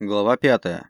Глава 5.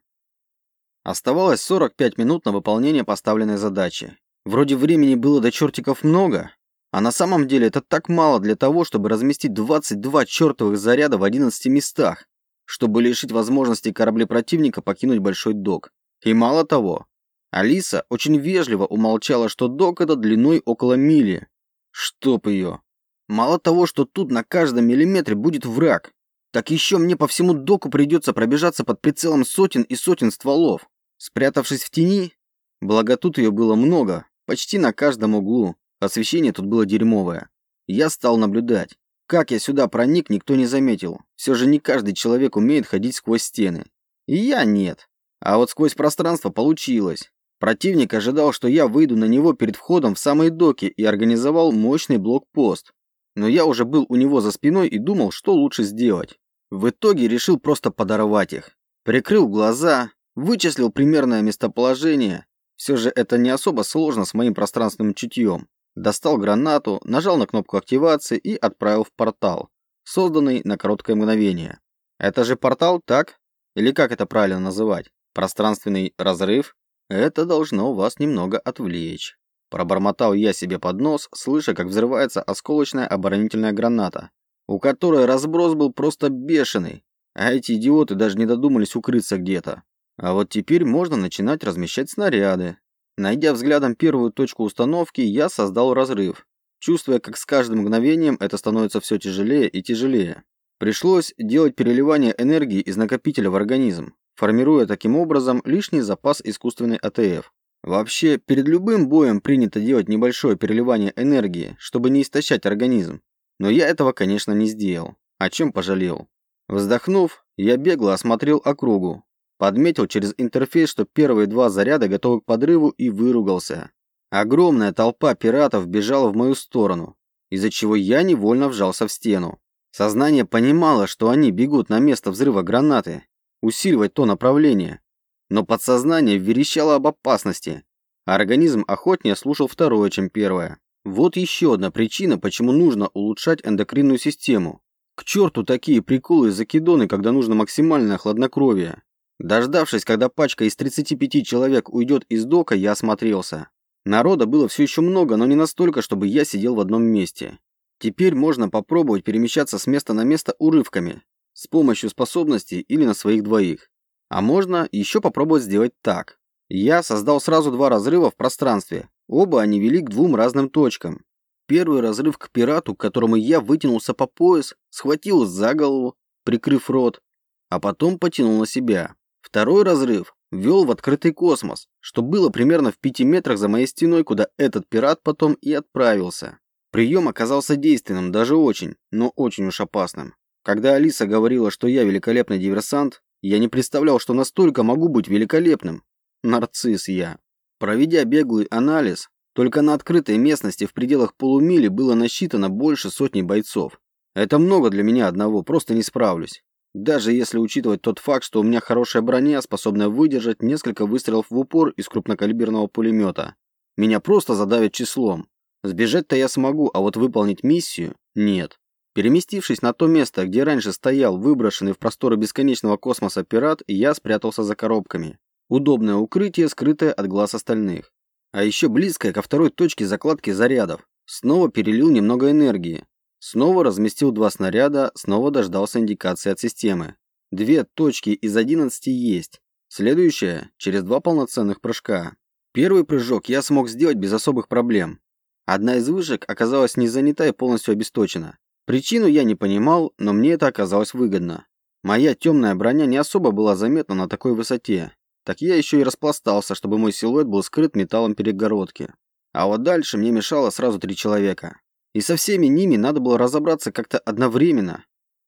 Оставалось 45 минут на выполнение поставленной задачи. Вроде времени было до чертиков много, а на самом деле это так мало для того, чтобы разместить 22 чертовых заряда в 11 местах, чтобы лишить возможности корабли противника покинуть большой док. И мало того, Алиса очень вежливо умолчала, что док это длиной около мили. Чтоб ее. Мало того, что тут на каждом миллиметре будет враг, так еще мне по всему доку придется пробежаться под прицелом сотен и сотен стволов. Спрятавшись в тени, благо тут ее было много, почти на каждом углу, освещение тут было дерьмовое. Я стал наблюдать. Как я сюда проник, никто не заметил. Все же не каждый человек умеет ходить сквозь стены. И я нет. А вот сквозь пространство получилось. Противник ожидал, что я выйду на него перед входом в самые доки и организовал мощный блокпост но я уже был у него за спиной и думал, что лучше сделать. В итоге решил просто подорвать их. Прикрыл глаза, вычислил примерное местоположение. Все же это не особо сложно с моим пространственным чутьем. Достал гранату, нажал на кнопку активации и отправил в портал, созданный на короткое мгновение. Это же портал, так? Или как это правильно называть? Пространственный разрыв? Это должно вас немного отвлечь. Пробормотал я себе под нос, слыша, как взрывается осколочная оборонительная граната, у которой разброс был просто бешеный, а эти идиоты даже не додумались укрыться где-то. А вот теперь можно начинать размещать снаряды. Найдя взглядом первую точку установки, я создал разрыв, чувствуя, как с каждым мгновением это становится все тяжелее и тяжелее. Пришлось делать переливание энергии из накопителя в организм, формируя таким образом лишний запас искусственной АТФ. Вообще, перед любым боем принято делать небольшое переливание энергии, чтобы не истощать организм. Но я этого, конечно, не сделал. О чем пожалел. Вздохнув, я бегло осмотрел округу. Подметил через интерфейс, что первые два заряда готовы к подрыву и выругался. Огромная толпа пиратов бежала в мою сторону, из-за чего я невольно вжался в стену. Сознание понимало, что они бегут на место взрыва гранаты, усиливать то направление, но подсознание верещало об опасности, а организм охотнее слушал второе, чем первое. Вот еще одна причина, почему нужно улучшать эндокринную систему. К черту такие приколы и закидоны, когда нужно максимальное хладнокровие. Дождавшись, когда пачка из 35 человек уйдет из дока, я осмотрелся. Народа было все еще много, но не настолько, чтобы я сидел в одном месте. Теперь можно попробовать перемещаться с места на место урывками, с помощью способностей или на своих двоих. А можно еще попробовать сделать так. Я создал сразу два разрыва в пространстве. Оба они вели к двум разным точкам. Первый разрыв к пирату, к которому я вытянулся по пояс, схватил за голову, прикрыв рот, а потом потянул на себя. Второй разрыв вел в открытый космос, что было примерно в пяти метрах за моей стеной, куда этот пират потом и отправился. Прием оказался действенным, даже очень, но очень уж опасным. Когда Алиса говорила, что я великолепный диверсант, я не представлял, что настолько могу быть великолепным. Нарцисс я. Проведя беглый анализ, только на открытой местности в пределах полумили было насчитано больше сотни бойцов. Это много для меня одного, просто не справлюсь. Даже если учитывать тот факт, что у меня хорошая броня, способная выдержать несколько выстрелов в упор из крупнокалиберного пулемета. Меня просто задавят числом. Сбежать-то я смогу, а вот выполнить миссию – нет. Переместившись на то место, где раньше стоял выброшенный в просторы бесконечного космоса пират, я спрятался за коробками. Удобное укрытие, скрытое от глаз остальных. А еще близкое ко второй точке закладки зарядов. Снова перелил немного энергии. Снова разместил два снаряда, снова дождался индикации от системы. Две точки из 11 есть. Следующая – через два полноценных прыжка. Первый прыжок я смог сделать без особых проблем. Одна из вышек оказалась не занята и полностью обесточена. Причину я не понимал, но мне это оказалось выгодно. Моя темная броня не особо была заметна на такой высоте. Так я еще и распластался, чтобы мой силуэт был скрыт металлом перегородки. А вот дальше мне мешало сразу три человека. И со всеми ними надо было разобраться как-то одновременно.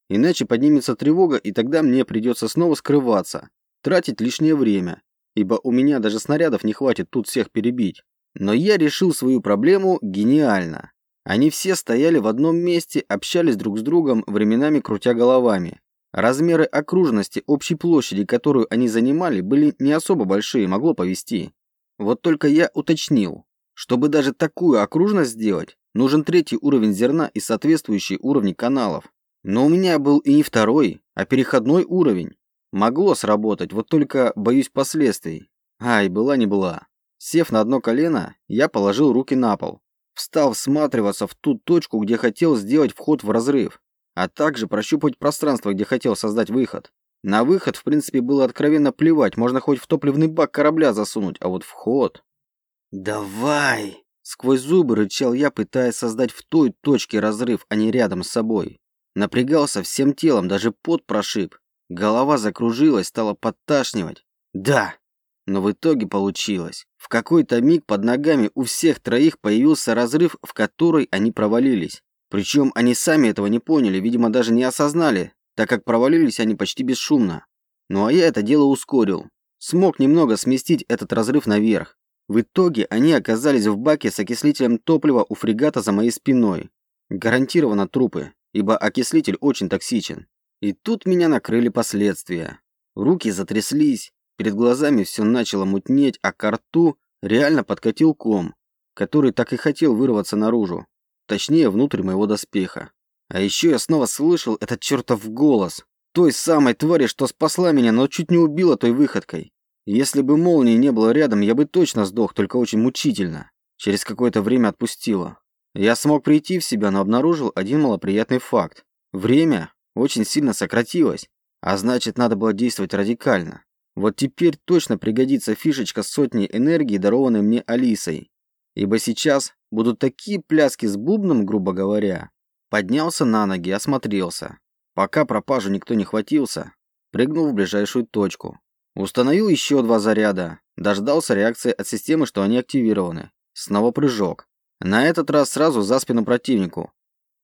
Иначе поднимется тревога, и тогда мне придется снова скрываться, тратить лишнее время, ибо у меня даже снарядов не хватит тут всех перебить. Но я решил свою проблему гениально. Они все стояли в одном месте, общались друг с другом, временами крутя головами. Размеры окружности общей площади, которую они занимали, были не особо большие, могло повести. Вот только я уточнил, чтобы даже такую окружность сделать, нужен третий уровень зерна и соответствующие уровни каналов. Но у меня был и не второй, а переходной уровень. Могло сработать, вот только боюсь последствий. Ай, была не была. Сев на одно колено, я положил руки на пол. Встал всматриваться в ту точку, где хотел сделать вход в разрыв, а также прощупать пространство, где хотел создать выход. На выход, в принципе, было откровенно плевать, можно хоть в топливный бак корабля засунуть, а вот вход... «Давай!» Сквозь зубы рычал я, пытаясь создать в той точке разрыв, а не рядом с собой. Напрягался всем телом, даже пот прошиб. Голова закружилась, стала подташнивать. Да, но в итоге получилось. В какой-то миг под ногами у всех троих появился разрыв, в который они провалились. Причем они сами этого не поняли, видимо, даже не осознали, так как провалились они почти бесшумно. Ну а я это дело ускорил. Смог немного сместить этот разрыв наверх. В итоге они оказались в баке с окислителем топлива у фрегата за моей спиной. Гарантированно трупы, ибо окислитель очень токсичен. И тут меня накрыли последствия. Руки затряслись, перед глазами все начало мутнеть, а к рту реально подкатил ком, который так и хотел вырваться наружу, точнее, внутрь моего доспеха. А еще я снова слышал этот чертов голос, той самой твари, что спасла меня, но чуть не убила той выходкой. Если бы молнии не было рядом, я бы точно сдох, только очень мучительно. Через какое-то время отпустило. Я смог прийти в себя, но обнаружил один малоприятный факт. Время очень сильно сократилось, а значит, надо было действовать радикально. Вот теперь точно пригодится фишечка сотни энергии, дарованной мне Алисой. Ибо сейчас будут такие пляски с бубном, грубо говоря. Поднялся на ноги, осмотрелся. Пока пропажу никто не хватился, прыгнул в ближайшую точку. Установил еще два заряда. Дождался реакции от системы, что они активированы. Снова прыжок. На этот раз сразу за спину противнику.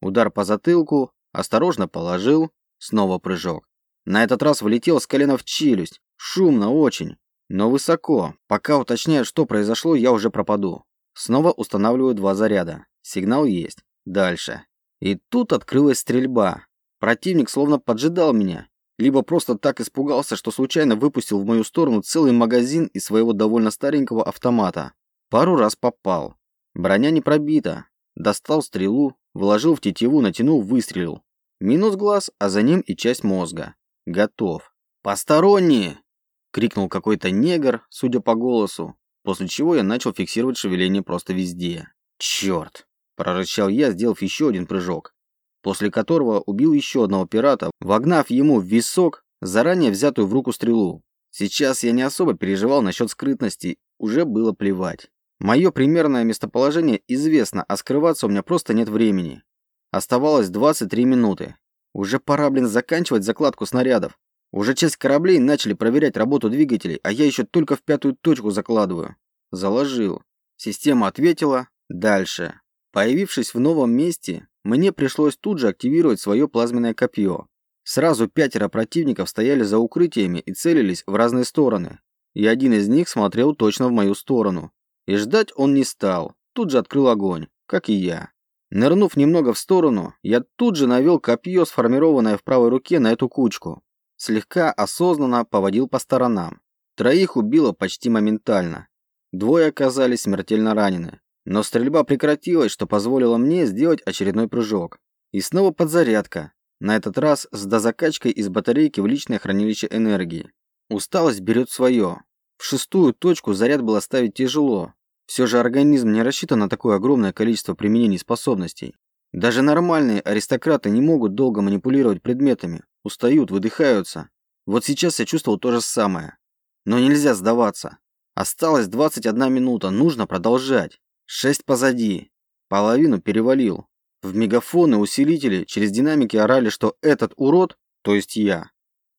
Удар по затылку, осторожно положил, снова прыжок. На этот раз влетел с колена в челюсть, шумно очень, но высоко. Пока уточняю, что произошло, я уже пропаду. Снова устанавливаю два заряда. Сигнал есть. Дальше. И тут открылась стрельба. Противник словно поджидал меня, либо просто так испугался, что случайно выпустил в мою сторону целый магазин из своего довольно старенького автомата. Пару раз попал. Броня не пробита. Достал стрелу, вложил в тетиву, натянул, выстрелил. Минус глаз, а за ним и часть мозга. Готов. «Посторонние!» — крикнул какой-то негр, судя по голосу, после чего я начал фиксировать шевеление просто везде. «Черт!» — прорычал я, сделав еще один прыжок, после которого убил еще одного пирата, вогнав ему в висок заранее взятую в руку стрелу. Сейчас я не особо переживал насчет скрытности, уже было плевать. Мое примерное местоположение известно, а скрываться у меня просто нет времени. Оставалось 23 минуты. Уже пора, блин, заканчивать закладку снарядов. Уже часть кораблей начали проверять работу двигателей, а я еще только в пятую точку закладываю. Заложил. Система ответила. Дальше. Появившись в новом месте, мне пришлось тут же активировать свое плазменное копье. Сразу пятеро противников стояли за укрытиями и целились в разные стороны. И один из них смотрел точно в мою сторону. И ждать он не стал. Тут же открыл огонь, как и я. Нырнув немного в сторону, я тут же навел копье, сформированное в правой руке, на эту кучку. Слегка осознанно поводил по сторонам. Троих убило почти моментально. Двое оказались смертельно ранены. Но стрельба прекратилась, что позволило мне сделать очередной прыжок. И снова подзарядка. На этот раз с дозакачкой из батарейки в личное хранилище энергии. Усталость берет свое. В шестую точку заряд было ставить тяжело, все же организм не рассчитан на такое огромное количество применений способностей. Даже нормальные аристократы не могут долго манипулировать предметами, устают, выдыхаются. Вот сейчас я чувствовал то же самое. Но нельзя сдаваться. Осталось 21 минута, нужно продолжать. Шесть позади. Половину перевалил. В мегафоны усилители через динамики орали, что этот урод, то есть я,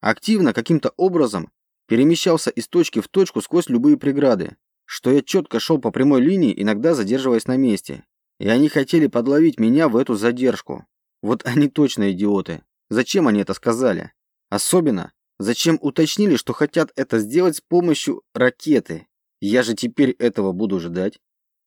активно каким-то образом перемещался из точки в точку сквозь любые преграды что я четко шел по прямой линии, иногда задерживаясь на месте. И они хотели подловить меня в эту задержку. Вот они точно идиоты. Зачем они это сказали? Особенно, зачем уточнили, что хотят это сделать с помощью ракеты? Я же теперь этого буду ждать.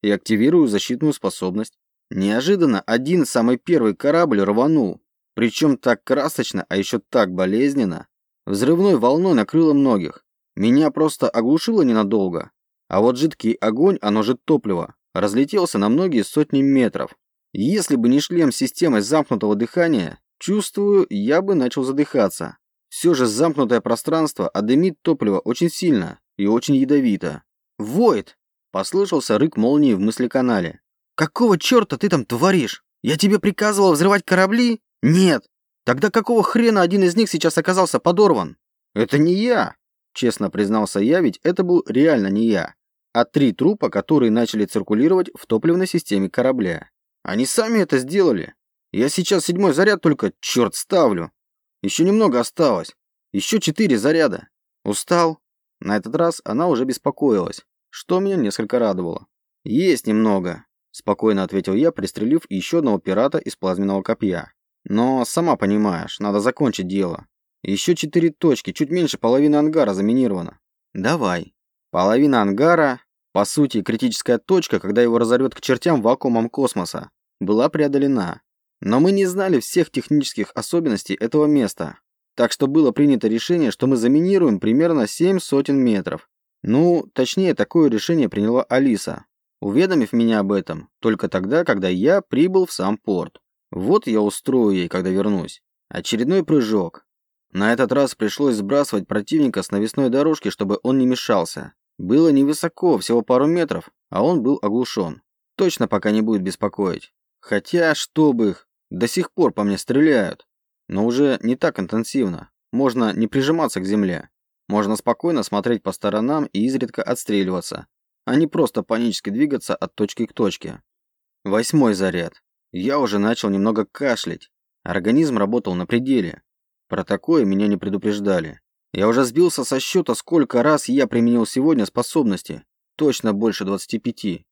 И активирую защитную способность. Неожиданно один самый первый корабль рванул. Причем так красочно, а еще так болезненно. Взрывной волной накрыло многих. Меня просто оглушило ненадолго, а вот жидкий огонь, оно же топливо, разлетелся на многие сотни метров. Если бы не шлем с системой замкнутого дыхания, чувствую, я бы начал задыхаться. Все же замкнутое пространство, а дымит топливо очень сильно и очень ядовито. «Войд!» – послышался рык молнии в мыслеканале. «Какого черта ты там творишь? Я тебе приказывал взрывать корабли? Нет! Тогда какого хрена один из них сейчас оказался подорван?» «Это не я!» – честно признался я, ведь это был реально не я, а три трупа, которые начали циркулировать в топливной системе корабля. Они сами это сделали. Я сейчас седьмой заряд только, черт, ставлю. Еще немного осталось. Еще четыре заряда. Устал? На этот раз она уже беспокоилась, что меня несколько радовало. Есть немного, спокойно ответил я, пристрелив еще одного пирата из плазменного копья. Но, сама понимаешь, надо закончить дело. Еще четыре точки, чуть меньше половины ангара заминировано. Давай. Половина ангара, по сути, критическая точка, когда его разорвет к чертям вакуумом космоса, была преодолена. Но мы не знали всех технических особенностей этого места, так что было принято решение, что мы заминируем примерно 7 сотен метров. Ну, точнее, такое решение приняла Алиса, уведомив меня об этом только тогда, когда я прибыл в сам порт. Вот я устрою ей, когда вернусь. Очередной прыжок. На этот раз пришлось сбрасывать противника с навесной дорожки, чтобы он не мешался. Было невысоко, всего пару метров, а он был оглушен. Точно пока не будет беспокоить. Хотя, чтобы их, до сих пор по мне стреляют, но уже не так интенсивно. Можно не прижиматься к земле. Можно спокойно смотреть по сторонам и изредка отстреливаться, а не просто панически двигаться от точки к точке. Восьмой заряд. Я уже начал немного кашлять. Организм работал на пределе. Про такое меня не предупреждали. Я уже сбился со счета, сколько раз я применил сегодня способности. Точно больше 25.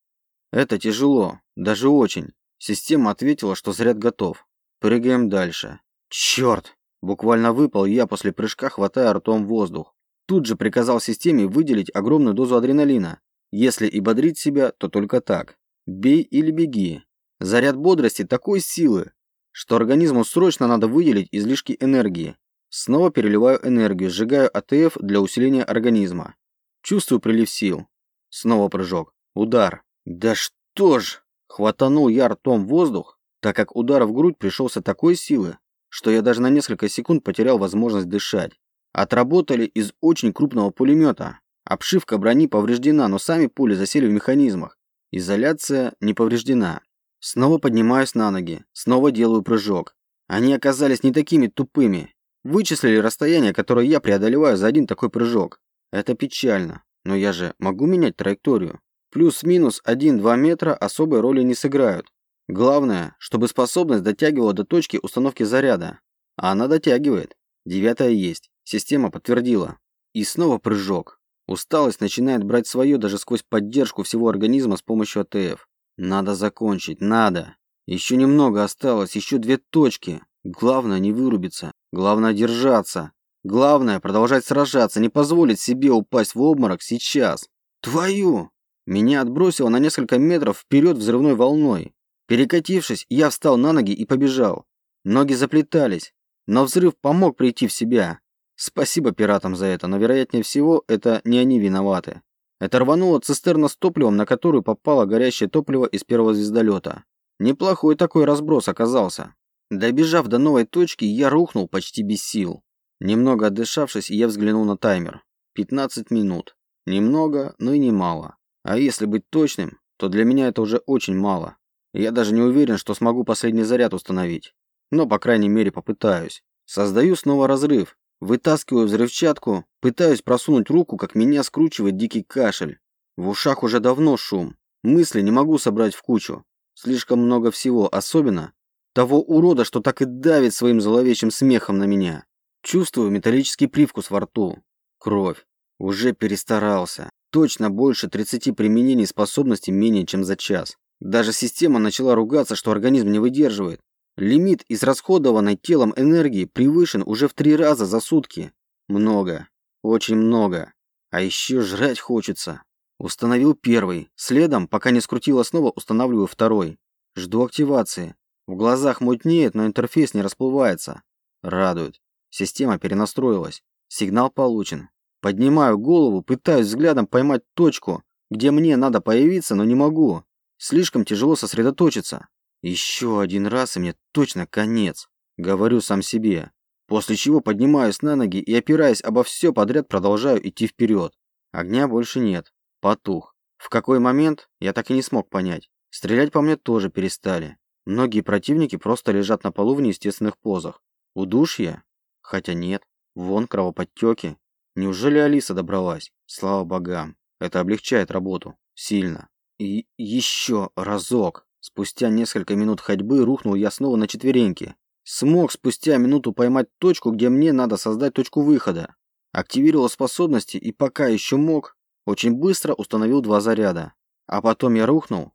Это тяжело, даже очень. Система ответила, что заряд готов. Прыгаем дальше. Черт! Буквально выпал я после прыжка, хватая ртом воздух. Тут же приказал системе выделить огромную дозу адреналина. Если и бодрить себя, то только так. Бей или беги. Заряд бодрости такой силы, что организму срочно надо выделить излишки энергии. Снова переливаю энергию, сжигаю АТФ для усиления организма. Чувствую прилив сил. Снова прыжок. Удар. Да что ж! Хватанул я ртом воздух, так как удар в грудь пришелся такой силы, что я даже на несколько секунд потерял возможность дышать. Отработали из очень крупного пулемета. Обшивка брони повреждена, но сами пули засели в механизмах. Изоляция не повреждена. Снова поднимаюсь на ноги, снова делаю прыжок. Они оказались не такими тупыми. Вычислили расстояние, которое я преодолеваю за один такой прыжок. Это печально, но я же могу менять траекторию. Плюс-минус 1-2 метра особой роли не сыграют. Главное, чтобы способность дотягивала до точки установки заряда. А она дотягивает. Девятая есть. Система подтвердила. И снова прыжок. Усталость начинает брать свое даже сквозь поддержку всего организма с помощью АТФ. Надо закончить, надо. Еще немного осталось, еще две точки. Главное не вырубиться. Главное держаться. Главное продолжать сражаться, не позволить себе упасть в обморок сейчас. Твою! Меня отбросило на несколько метров вперед взрывной волной. Перекатившись, я встал на ноги и побежал. Ноги заплетались, но взрыв помог прийти в себя. Спасибо пиратам за это, но вероятнее всего это не они виноваты. Это рванула цистерна с топливом, на которую попало горящее топливо из первого звездолета. Неплохой такой разброс оказался. Добежав до новой точки, я рухнул почти без сил. Немного отдышавшись, я взглянул на таймер. 15 минут. Немного, но и немало. А если быть точным, то для меня это уже очень мало. Я даже не уверен, что смогу последний заряд установить. Но, по крайней мере, попытаюсь. Создаю снова разрыв. Вытаскиваю взрывчатку, пытаюсь просунуть руку, как меня скручивает дикий кашель. В ушах уже давно шум. Мысли не могу собрать в кучу. Слишком много всего, особенно того урода, что так и давит своим зловещим смехом на меня. Чувствую металлический привкус во рту. Кровь. Уже перестарался. Точно больше 30 применений способностей менее чем за час. Даже система начала ругаться, что организм не выдерживает. Лимит израсходованной телом энергии превышен уже в три раза за сутки. Много. Очень много. А еще жрать хочется. Установил первый. Следом, пока не скрутило снова, устанавливаю второй. Жду активации. В глазах мутнеет, но интерфейс не расплывается. Радует. Система перенастроилась. Сигнал получен. Поднимаю голову, пытаюсь взглядом поймать точку, где мне надо появиться, но не могу. Слишком тяжело сосредоточиться. Еще один раз, и мне точно конец. Говорю сам себе. После чего поднимаюсь на ноги и, опираясь обо все подряд, продолжаю идти вперед. Огня больше нет. Потух. В какой момент, я так и не смог понять. Стрелять по мне тоже перестали. Многие противники просто лежат на полу в неестественных позах. Удушье? Хотя нет. Вон кровоподтеки. Неужели Алиса добралась? Слава богам. Это облегчает работу. Сильно. И еще разок. Спустя несколько минут ходьбы рухнул я снова на четвереньки. Смог спустя минуту поймать точку, где мне надо создать точку выхода. Активировал способности и пока еще мог, очень быстро установил два заряда. А потом я рухнул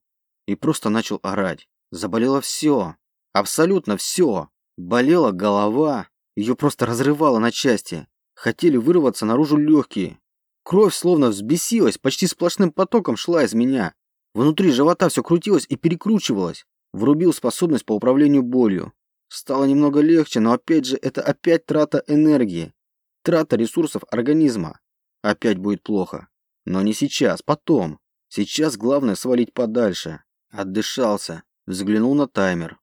и просто начал орать. Заболело все. Абсолютно все. Болела голова. Ее просто разрывало на части. Хотели вырваться наружу легкие. Кровь словно взбесилась, почти сплошным потоком шла из меня. Внутри живота все крутилось и перекручивалось. Врубил способность по управлению болью. Стало немного легче, но опять же это опять трата энергии. Трата ресурсов организма. Опять будет плохо. Но не сейчас, потом. Сейчас главное свалить подальше. Отдышался. Взглянул на таймер.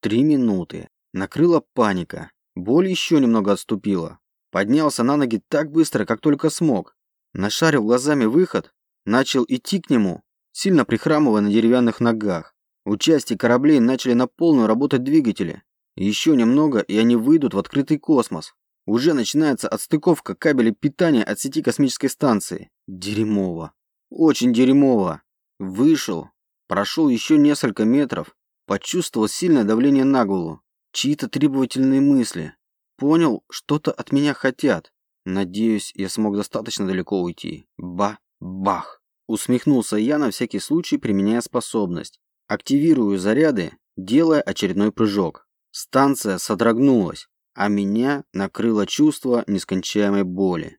Три минуты. Накрыла паника. Боль еще немного отступила. Поднялся на ноги так быстро, как только смог. Нашарил глазами выход. Начал идти к нему, сильно прихрамывая на деревянных ногах. У части кораблей начали на полную работать двигатели. Еще немного, и они выйдут в открытый космос. Уже начинается отстыковка кабелей питания от сети космической станции. Дерьмово. Очень дерьмово. Вышел. Прошел еще несколько метров. Почувствовал сильное давление на голову. Чьи-то требовательные мысли. Понял, что-то от меня хотят. Надеюсь, я смог достаточно далеко уйти. Ба-бах. Усмехнулся я на всякий случай, применяя способность. Активирую заряды, делая очередной прыжок. Станция содрогнулась, а меня накрыло чувство нескончаемой боли.